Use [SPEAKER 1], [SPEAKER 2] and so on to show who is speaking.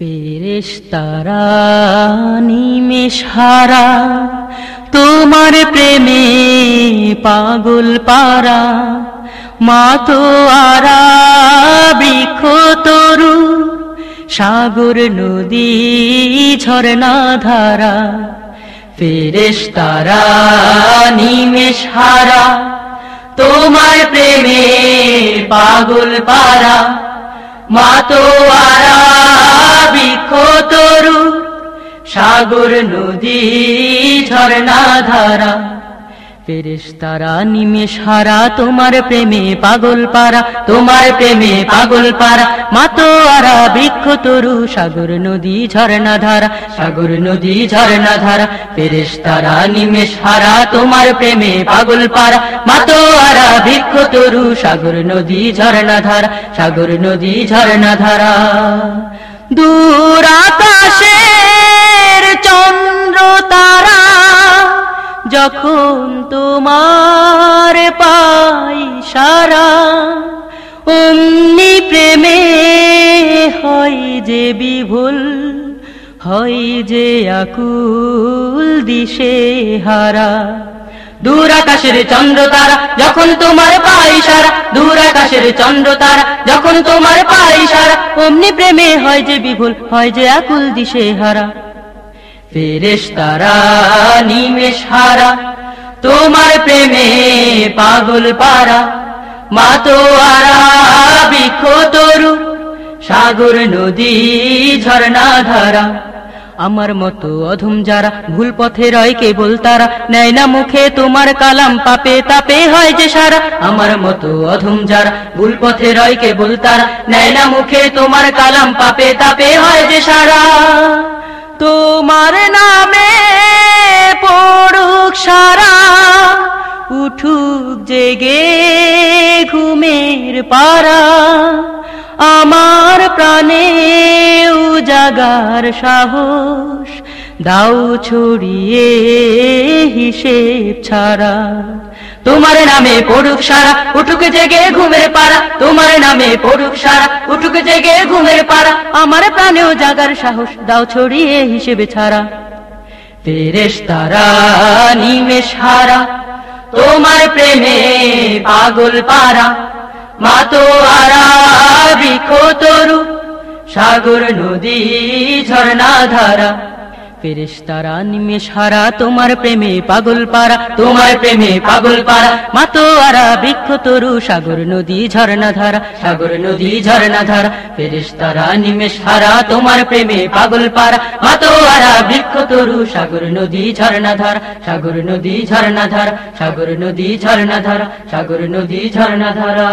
[SPEAKER 1] ফেরেশতারা নিমেষ হারা তোমার প্রেমে পাগল পারা মা তো আরা, বৃক্ষ তরু, সাগর, নদী ঝরনা ধারা। ফেরেশতারা নিমেষ হারা তোমার প্রেমে পাগল পারা মাতোয়ারা বৃক্ষ সাগর নদী ঝরনা ধারা। ফেরেশতারা নিমেষ হারা তোমার প্রেমে পাগল পারা, তোমার প্রেমে পাগল পারা। মাতোয়ারা, বৃক্ষ, তরু, সাগর নদী ঝরনা ধারা, সাগর নদী ঝরনা ধারা। ফেরেশতারা নিমেষ হারা তোমার প্রেমে পাগল পারা। মাতোয়ারা, বৃক্ষ, তরু, সাগর নদী ঝরনা ধারা, সাগর নদী ঝরনা ধারা। যখন তোমার পাই সারা, অমনি প্রেমে হয় যে বিভুল, হয় যে আকুল দিশে হারা। দূর আকাশের চন্দ্র তারা যখন তোমার পাই সারা, দূর আকাশের চন্দ্র তারা যখন তোমার পাই সারা, অমনি প্রেমে হয় যে বিভুল, হয় যে আকুল দিশে হারা। ফেরেশ নিমেষ হারা তোমার প্রেমে পাগল পারা মা তো আরা বৃক্ষ তরু সাগর, নদী ঝরনা ধারা আমার মতো অধম যারা ভুল পথে রয় কেবল তারা, নেয় না মুখে তোমার কালাম পাপে, তাপে হয় যে সারা, আমার মতো অধম যারা ভুল পথে রয় কেবল তারা, নেয় না মুখে তোমার কালাম পাপে, তাপে হয় যে সারা। তোমার নামে পড়ুক সারা, উঠুক জেগে ঘুমের পারা। আমার প্রাণে উজাগার সাহস, দাও ছড়িয়ে হিসেব ছাড়া। তোমার নামে পড়ুক সারা, উঠুক জেগে ঘুমের পাড়া। তোমার নামে পড়ুক সারা, উঠুক জেগে ঘুমের পাড়া। আমার প্রাণেও জাগার সাহস, দাও ছড়িয়ে হিসেবে ছাড়া। ফেরেশ তারা নিমেষ হারা, তোমার প্রেমে পাগল পারা। মা তো আরা তরু, সাগর নদী ঝরনা ধারা। ফেরেশতারা নিমেষ হারা তোমার প্রেমে পাগল পারা, তোমার প্রেমে পাগল পারা। মাতো আরা বৃক্ষ, তরু, সাগর, নদী ঝরনা ধারা, সাগর, নদী ঝরনা ধারা। ফেরেশতারা নিমেষ হারা তোমার প্রেমে পাগল পারা। মাতো আরা বৃক্ষ, তরু, সাগর, নদী ঝরনা ধারা। সাগর, নদী ঝরনা ধারা, সাগর, নদী ঝরনা ধারা, সাগর, নদী ঝরনা ধারা।